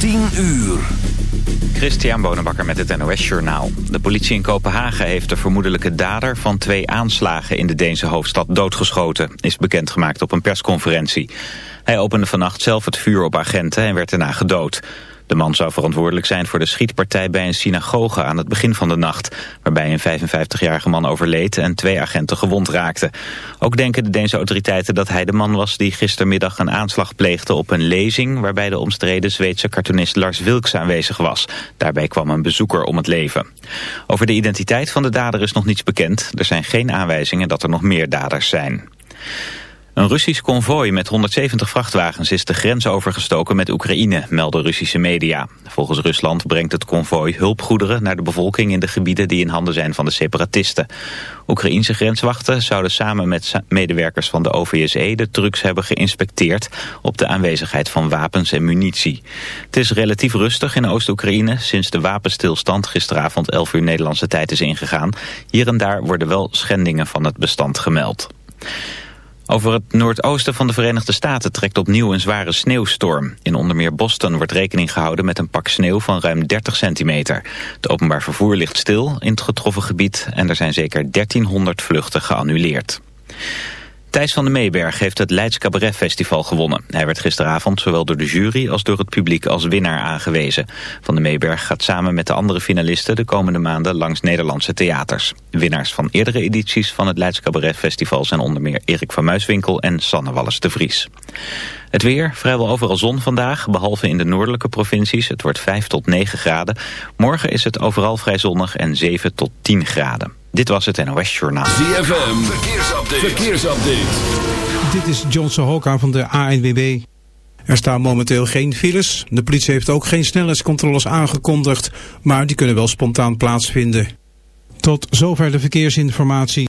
10 uur. Christian Bonenbakker met het NOS Journaal. De politie in Kopenhagen heeft de vermoedelijke dader van twee aanslagen in de Deense hoofdstad doodgeschoten, is bekendgemaakt op een persconferentie. Hij opende vannacht zelf het vuur op agenten en werd daarna gedood. De man zou verantwoordelijk zijn voor de schietpartij bij een synagoge aan het begin van de nacht, waarbij een 55-jarige man overleed en twee agenten gewond raakten. Ook denken de Deense autoriteiten dat hij de man was die gistermiddag een aanslag pleegde op een lezing waarbij de omstreden Zweedse cartoonist Lars Wilks aanwezig was. Daarbij kwam een bezoeker om het leven. Over de identiteit van de dader is nog niets bekend. Er zijn geen aanwijzingen dat er nog meer daders zijn. Een Russisch konvooi met 170 vrachtwagens is de grens overgestoken met Oekraïne, melden Russische media. Volgens Rusland brengt het konvooi hulpgoederen naar de bevolking in de gebieden die in handen zijn van de separatisten. Oekraïense grenswachten zouden samen met medewerkers van de OVSE de trucks hebben geïnspecteerd op de aanwezigheid van wapens en munitie. Het is relatief rustig in Oost-Oekraïne sinds de wapenstilstand gisteravond 11 uur Nederlandse tijd is ingegaan. Hier en daar worden wel schendingen van het bestand gemeld. Over het noordoosten van de Verenigde Staten trekt opnieuw een zware sneeuwstorm. In onder meer Boston wordt rekening gehouden met een pak sneeuw van ruim 30 centimeter. Het openbaar vervoer ligt stil in het getroffen gebied en er zijn zeker 1300 vluchten geannuleerd. Thijs van de Meeberg heeft het Leids Cabaret Festival gewonnen. Hij werd gisteravond zowel door de jury als door het publiek als winnaar aangewezen. Van de Meeberg gaat samen met de andere finalisten de komende maanden langs Nederlandse theaters. Winnaars van eerdere edities van het Leids Cabaret Festival zijn onder meer Erik van Muiswinkel en Sanne Wallis de Vries. Het weer, vrijwel overal zon vandaag, behalve in de noordelijke provincies. Het wordt 5 tot 9 graden. Morgen is het overal vrij zonnig en 7 tot 10 graden. Dit was het NOS Journaal. ZFM, verkeersupdate. verkeersupdate. Dit is John Sohoka van de ANWB. Er staan momenteel geen files. De politie heeft ook geen snelheidscontroles aangekondigd, maar die kunnen wel spontaan plaatsvinden. Tot zover de verkeersinformatie.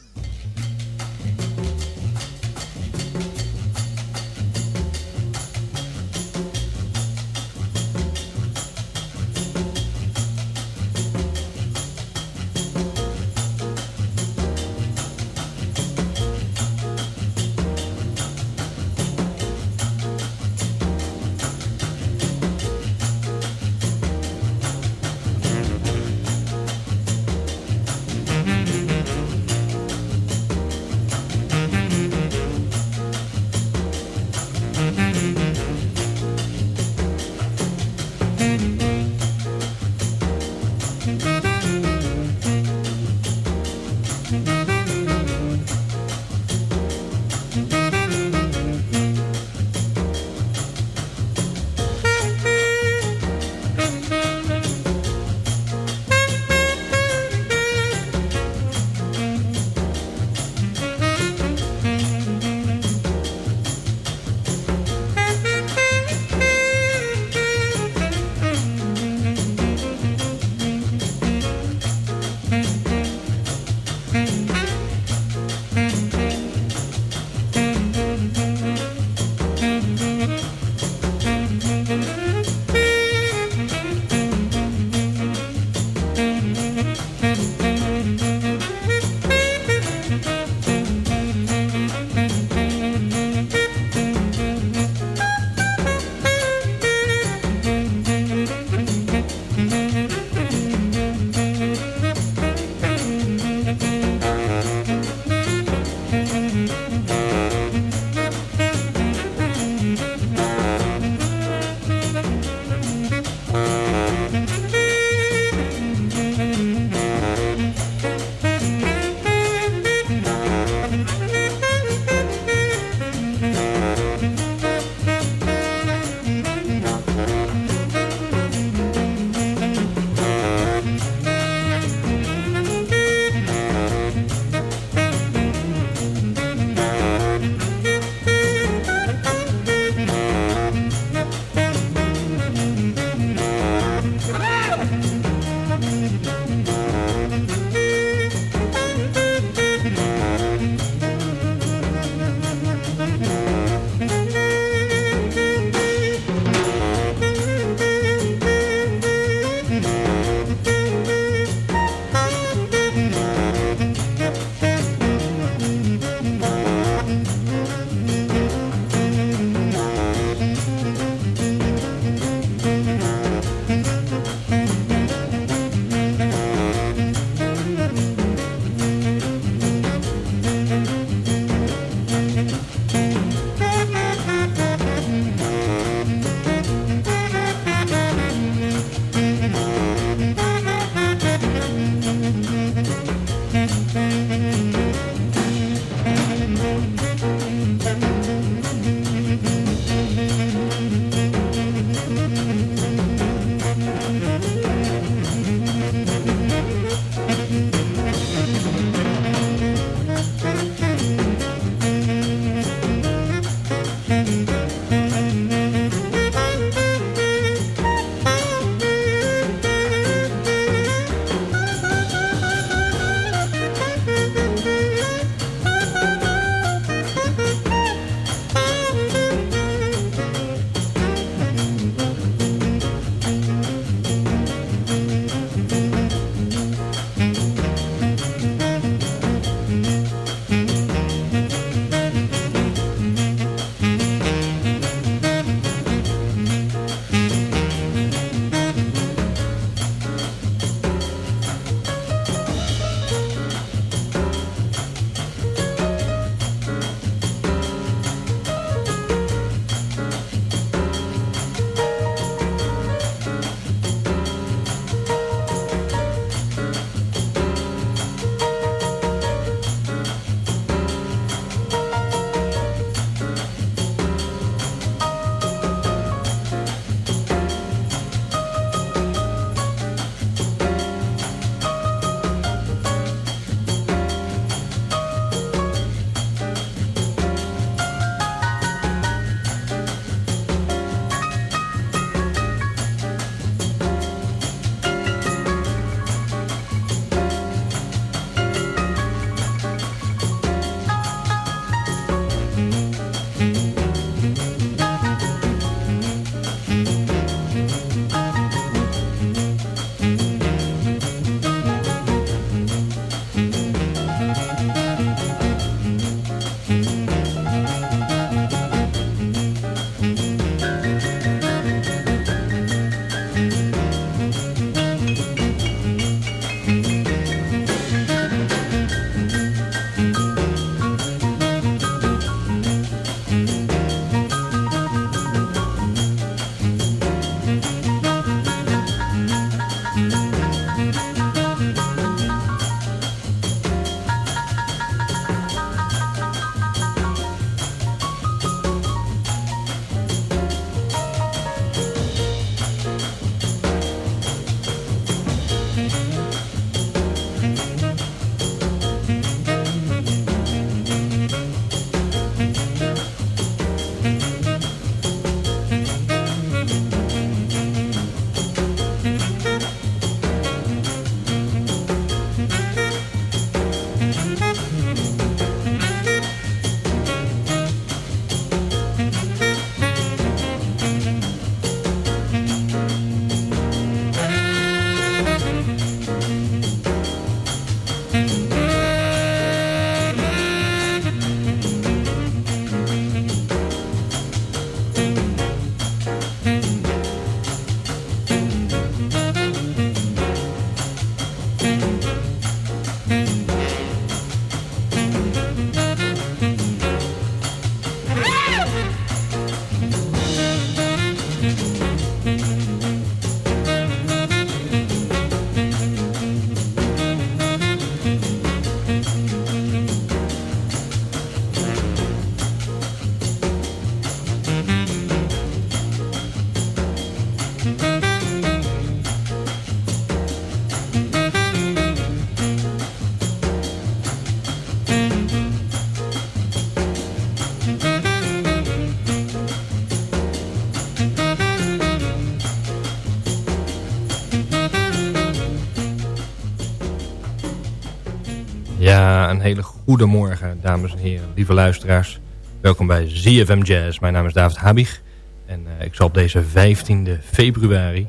Een hele goede morgen, dames en heren, lieve luisteraars. Welkom bij ZFM Jazz. Mijn naam is David Habig. En uh, ik zal op deze 15e februari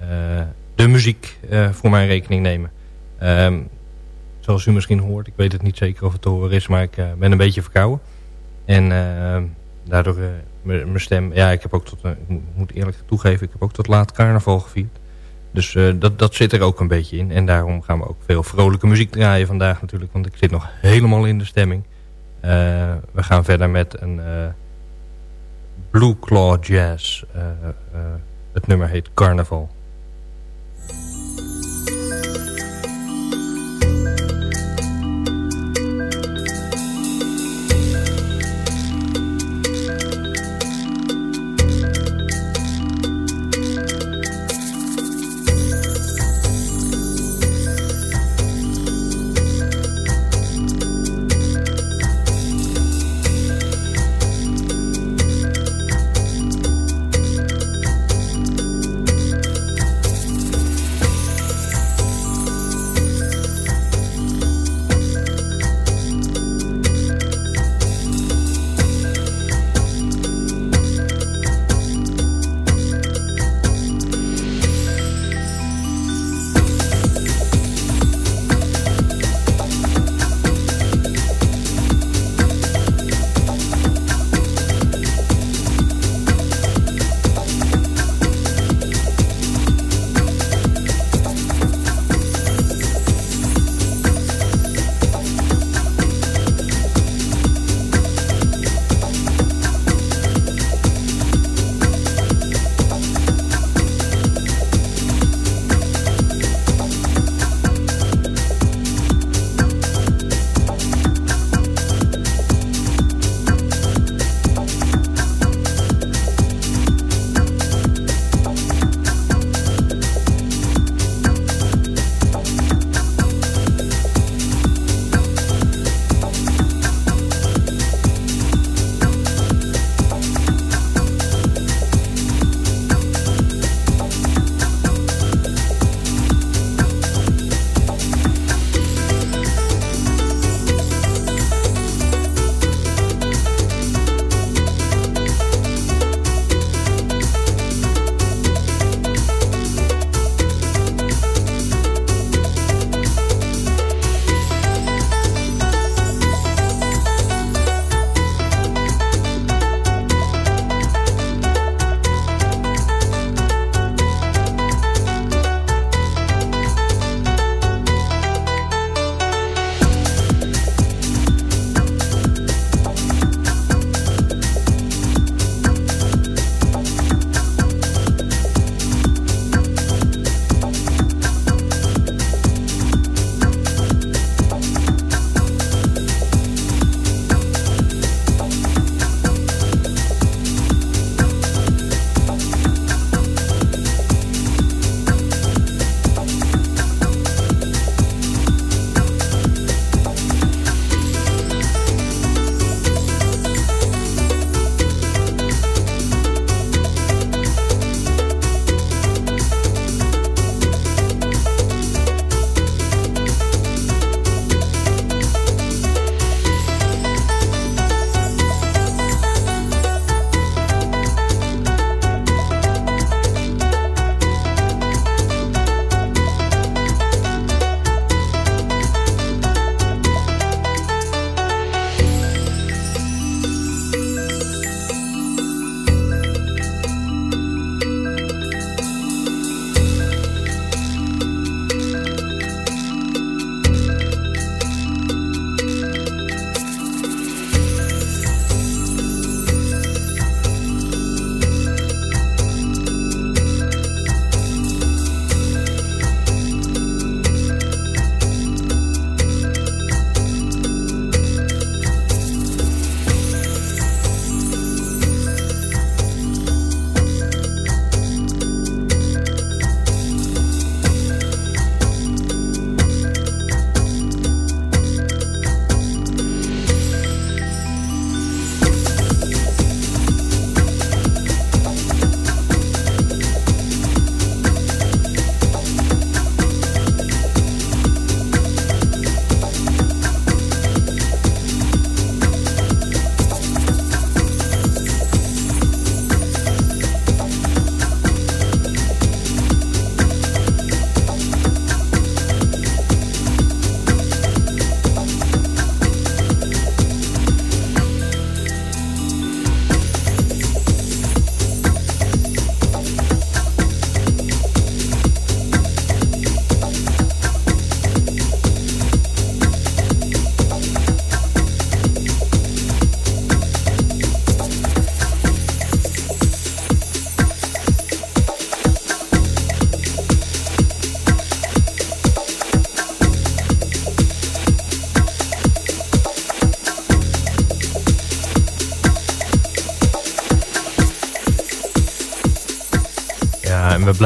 uh, de muziek uh, voor mijn rekening nemen. Um, zoals u misschien hoort, ik weet het niet zeker of het te horen is, maar ik ben een beetje verkouden. En ehm, daardoor mijn stem, ja, ik heb ook tot, ik moet eerlijk toegeven, ik heb ook tot laat carnaval gevierd. Dus uh, dat, dat zit er ook een beetje in. En daarom gaan we ook veel vrolijke muziek draaien vandaag natuurlijk. Want ik zit nog helemaal in de stemming. Uh, we gaan verder met een uh, Blue Claw Jazz. het nummer heet Carnaval.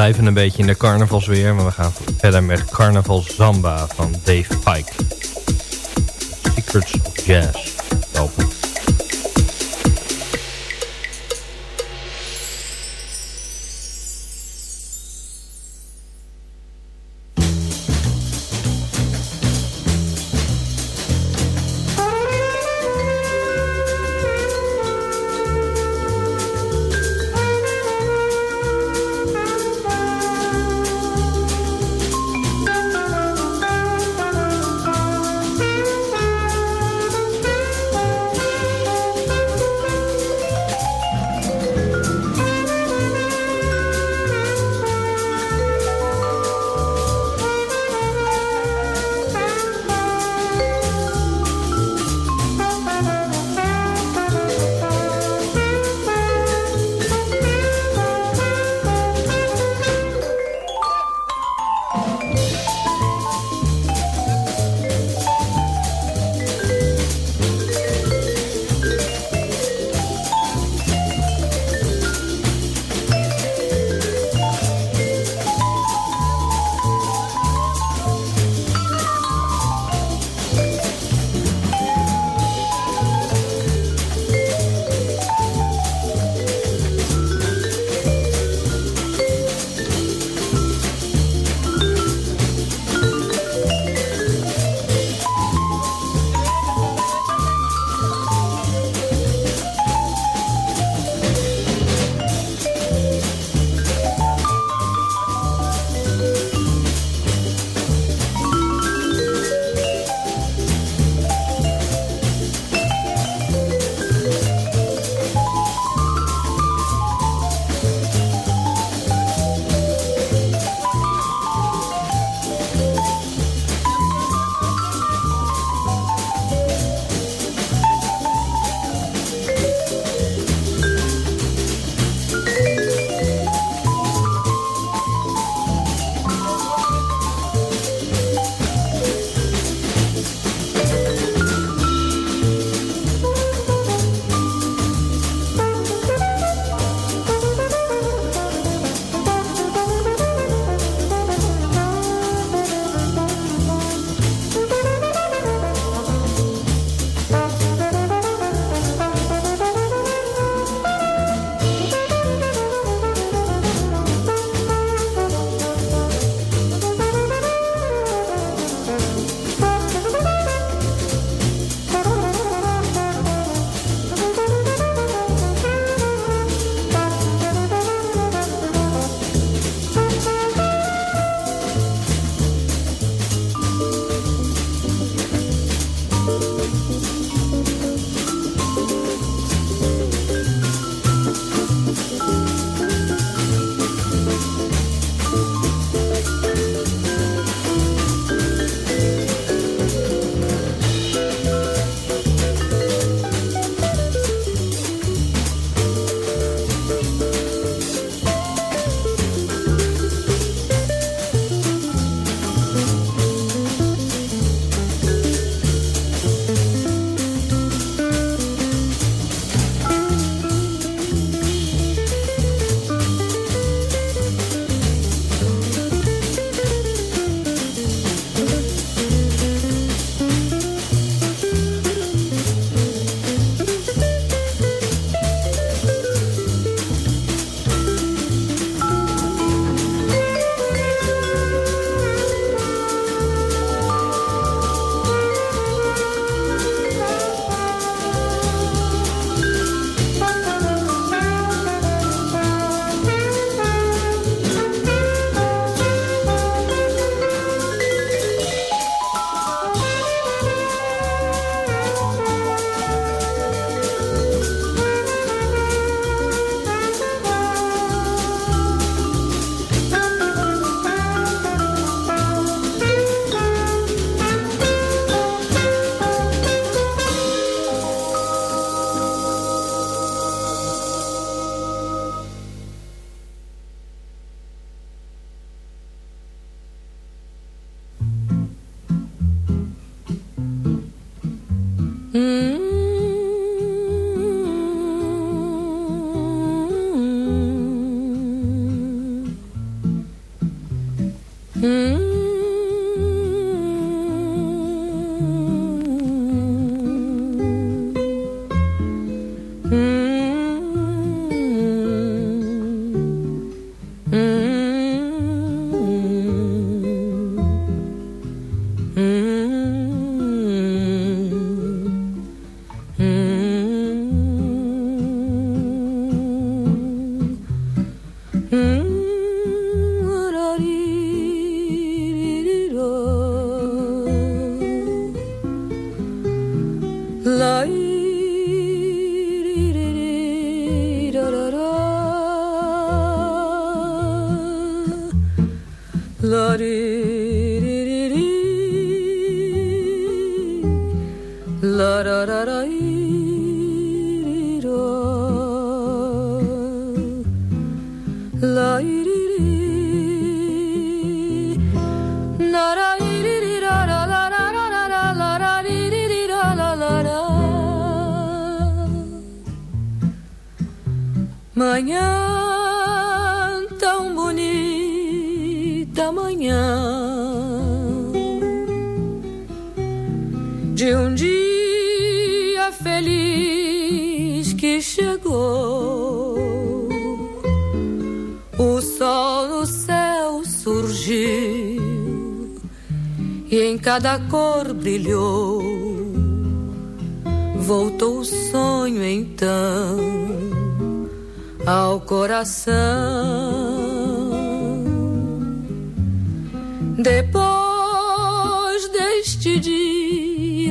Blijven een beetje in de carnavalsweer, maar we gaan verder met Carnaval Zamba van Dave Pike. Secrets Jazz.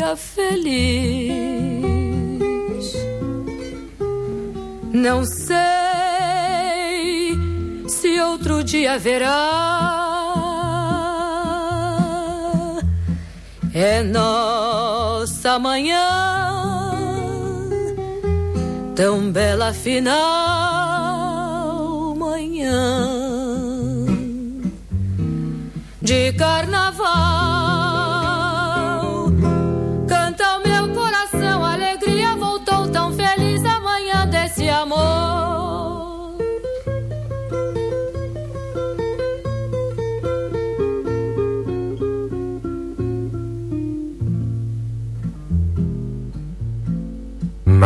dia feliz. Não sei se outro dia haverá. É nossa manhã, tão bela final manhã de carnaval.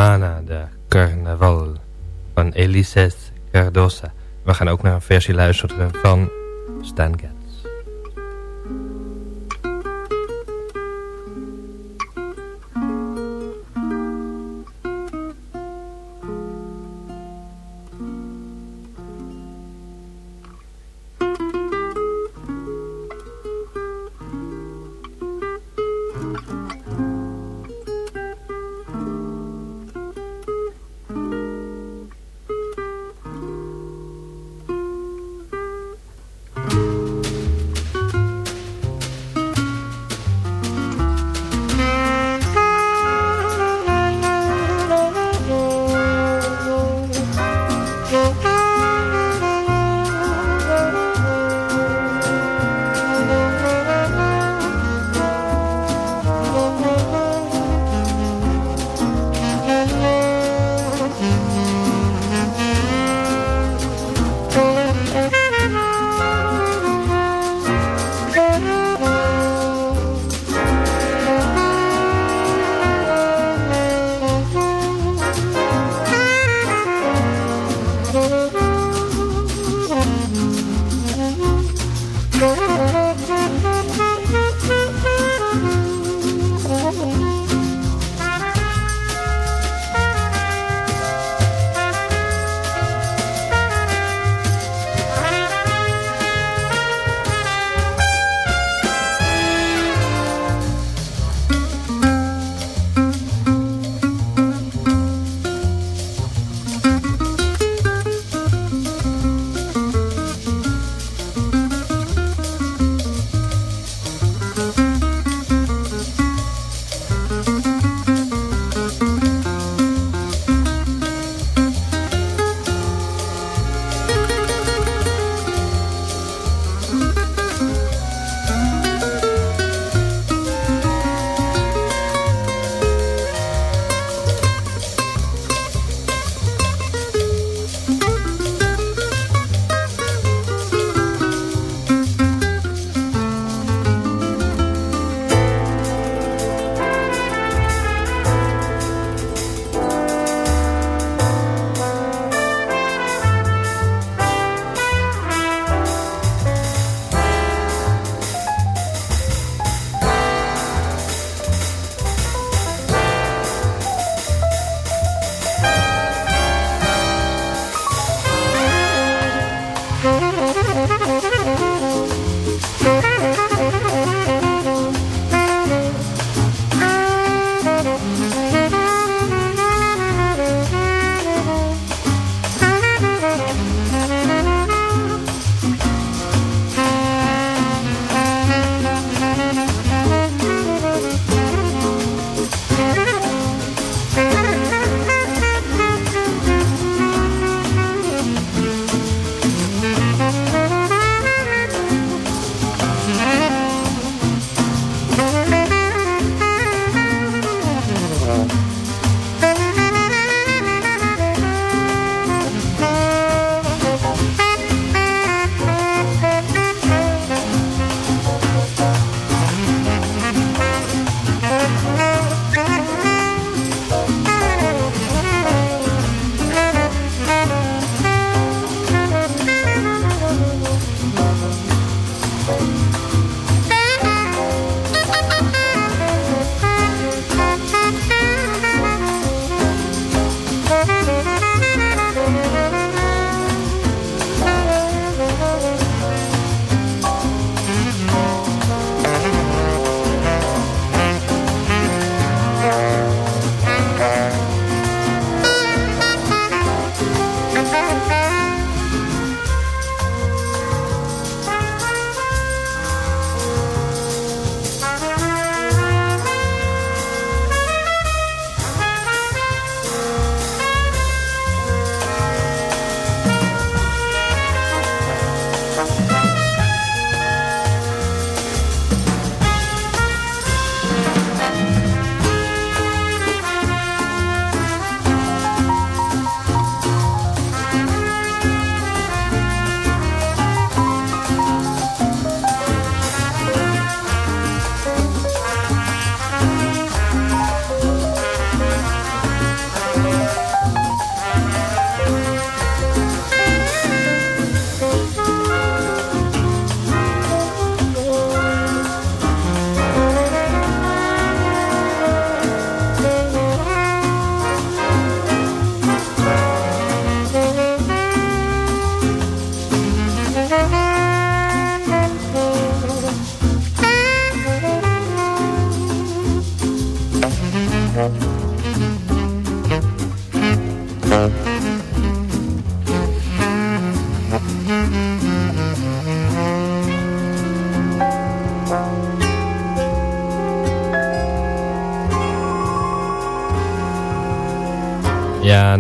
Campana de Carnaval van Elises Cardosa. We gaan ook naar een versie luisteren van Stan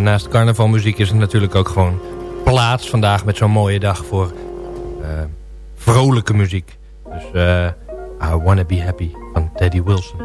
naast carnavalmuziek is er natuurlijk ook gewoon plaats vandaag met zo'n mooie dag voor uh, vrolijke muziek. Dus uh, I Wanna Be Happy van Teddy Wilson.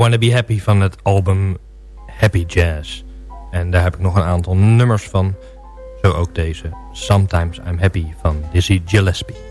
Wanna Be Happy van het album Happy Jazz. En daar heb ik nog een aantal nummers van. Zo ook deze. Sometimes I'm Happy van Dizzy Gillespie.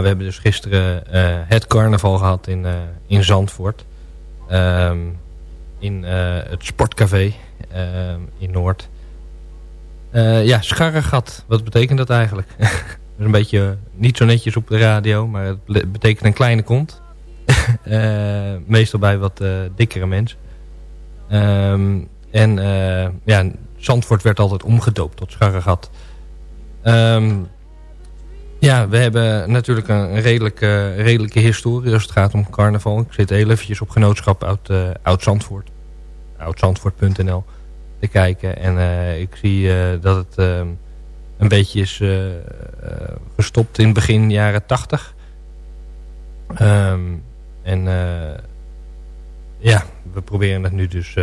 We hebben dus gisteren uh, het carnaval gehad in, uh, in Zandvoort. Um, in uh, het sportcafé in Noord. ja, scharregat. Wat betekent dat eigenlijk? is een beetje niet zo netjes op de radio, maar het betekent een kleine kont. meestal bij wat dikkere mensen. Um, en ja, Zandvoort werd altijd omgedoopt tot scharregat. Um, ja, we hebben natuurlijk een redelijke, redelijke historie als het gaat om carnaval. Ik zit heel eventjes op genootschap uit uh, Oud-Zandvoort. Oudzandvoort.nl te kijken. En uh, ik zie dat het een beetje is gestopt in begin jaren tachtig. Um, en ja, we proberen het nu dus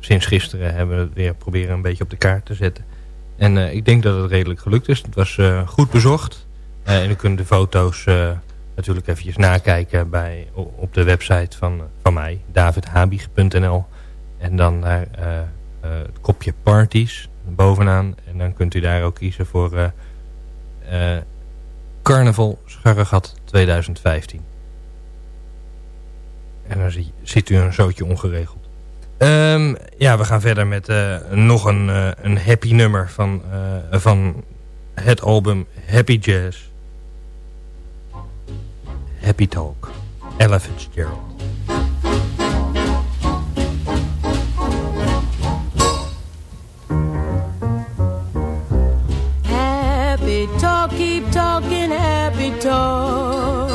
sinds gisteren hebben we het weer proberen een beetje op de kaart te zetten. En ik denk dat het redelijk gelukt is. Het was goed bezocht. Uh, en u kunt de foto's uh, natuurlijk eventjes nakijken bij, op de website van, van mij, davidhabig.nl. En dan naar uh, het kopje parties bovenaan. En dan kunt u daar ook kiezen voor Carnaval Scharregat 2015. En dan zie, ziet u een zootje ongeregeld. Um, ja, we gaan verder met nog een, een happy nummer van, van het album Happy Jazz. Happy Talk. Ella Fitzgerald. Happy talk, keep talking happy talk.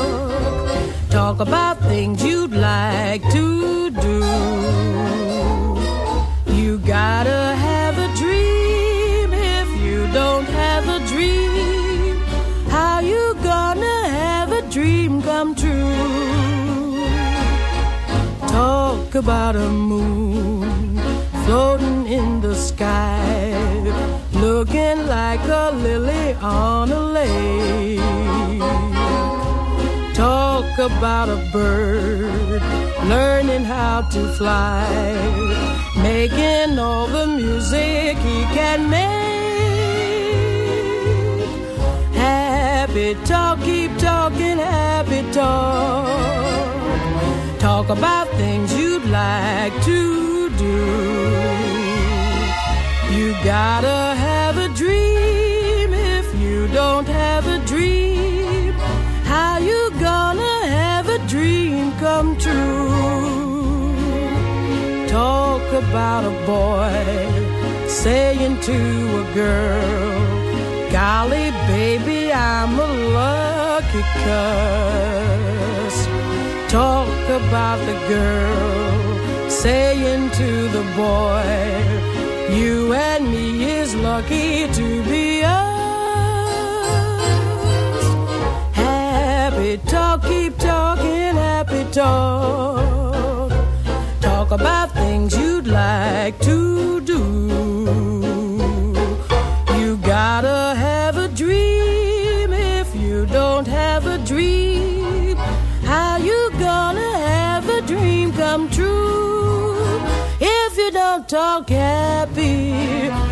Talk about things you'd like to Think about a moon floating in the sky, looking like a lily on a lake. Talk about a bird learning how to fly, making all the music he can make. Happy talk, keep talking, happy talk. Talk about things like to do. You gotta have a dream if you don't have a dream. How you gonna have a dream come true? Talk about a boy saying to a girl, Golly, baby, I'm a lucky cuss. Talk about the girl saying to the boy, You and me is lucky to be us. Happy talk, keep talking, happy talk. Talk about forget.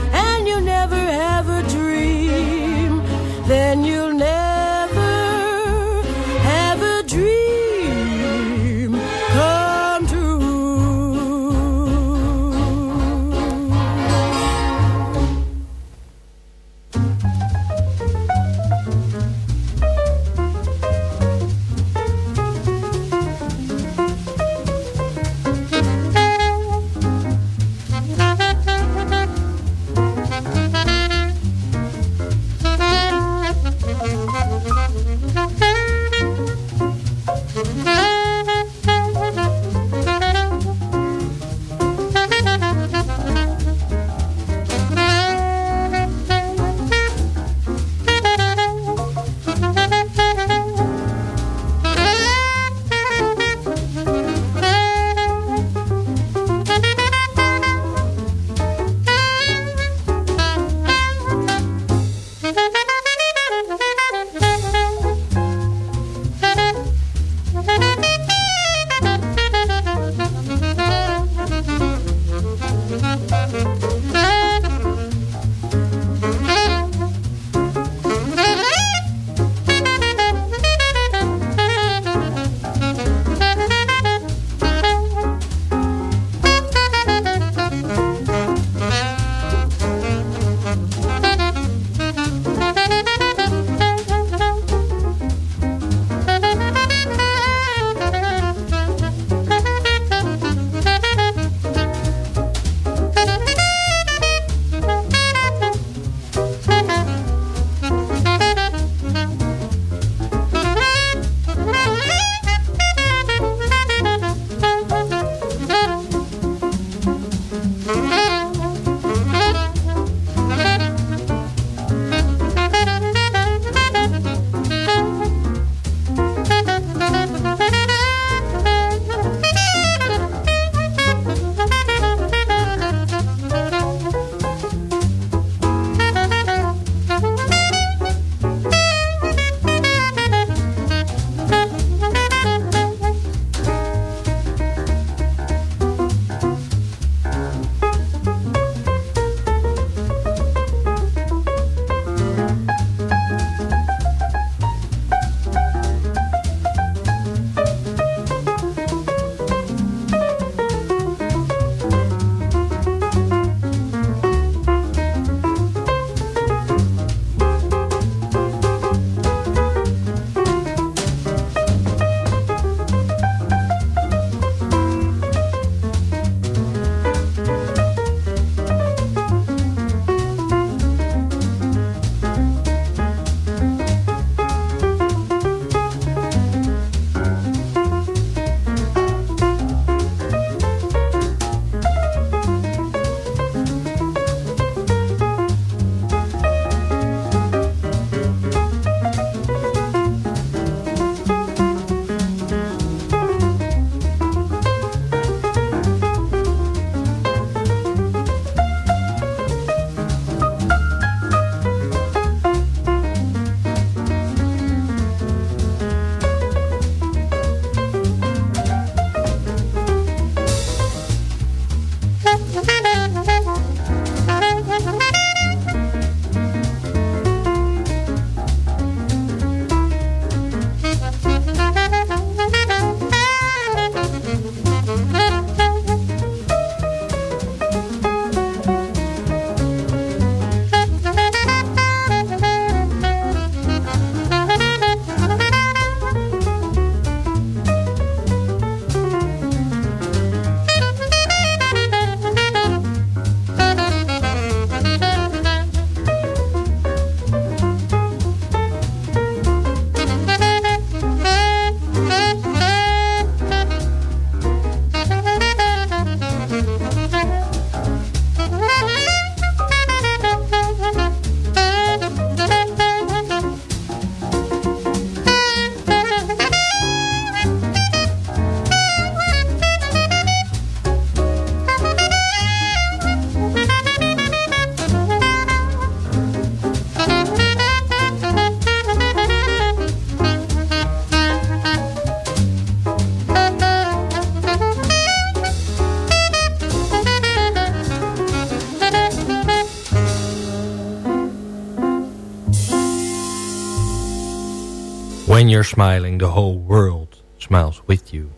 When You're Smiling, The Whole World Smiles With You.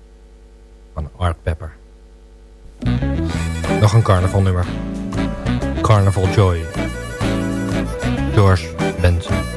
Van Art Pepper. Nog een carnavalnummer. Carnival Joy. George Benson.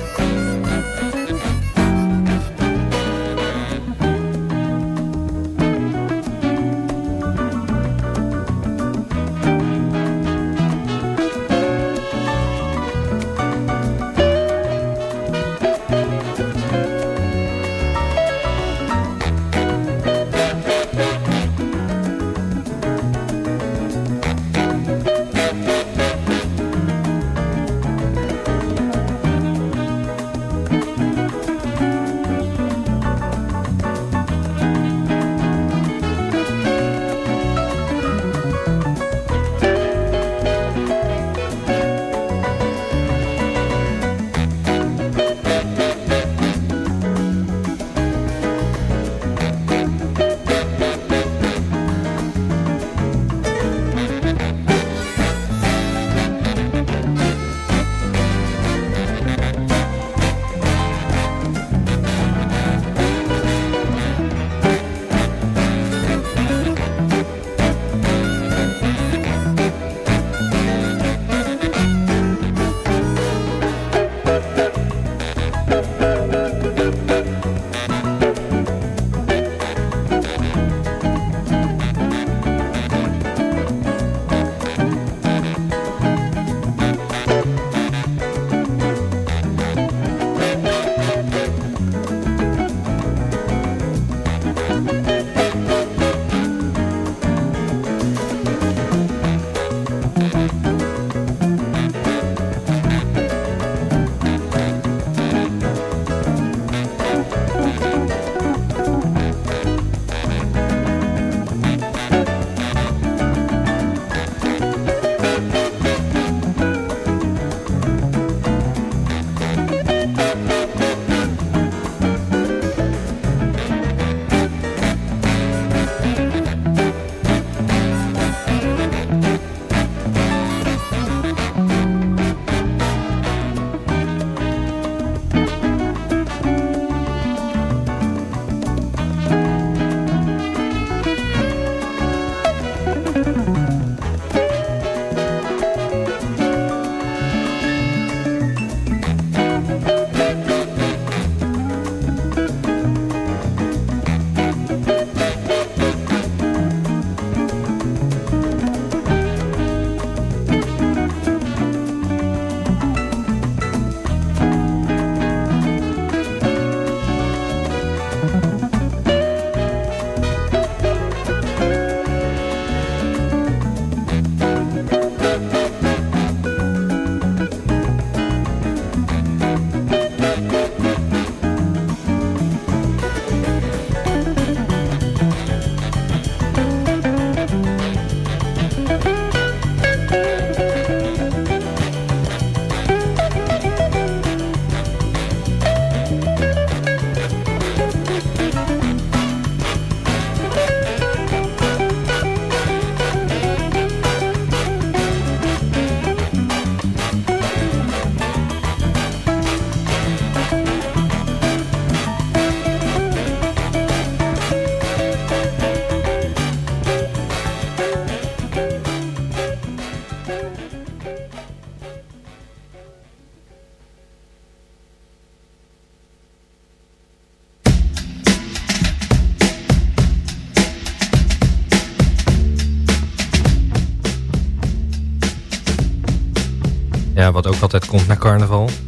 Carnaval.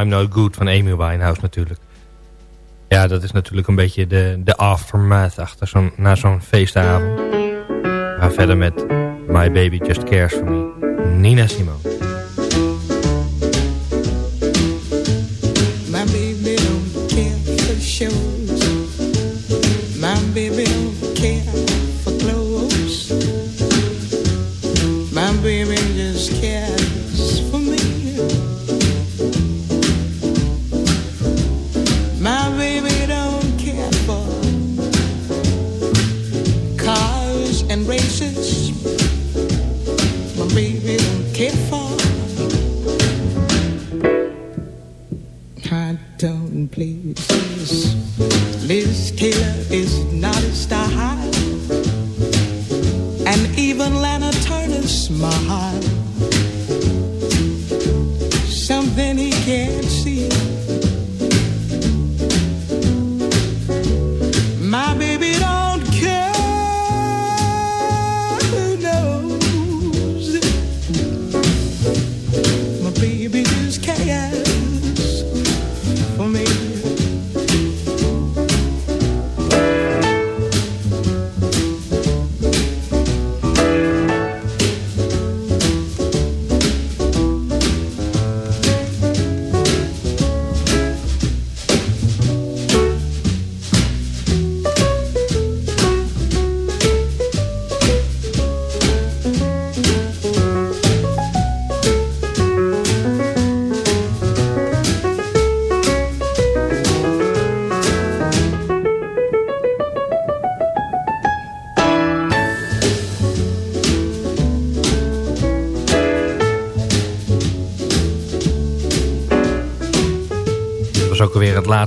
I'm Not Good van Amy Winehouse natuurlijk. Ja, dat is natuurlijk een beetje de, de aftermath achter zo'n na zo'n feestavond. Gaan verder met My Baby Just Cares For Me. Nina Simone.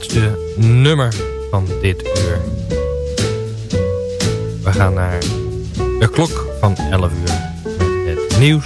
Laatste nummer van dit uur. We gaan naar de klok van 11 uur. Met het nieuws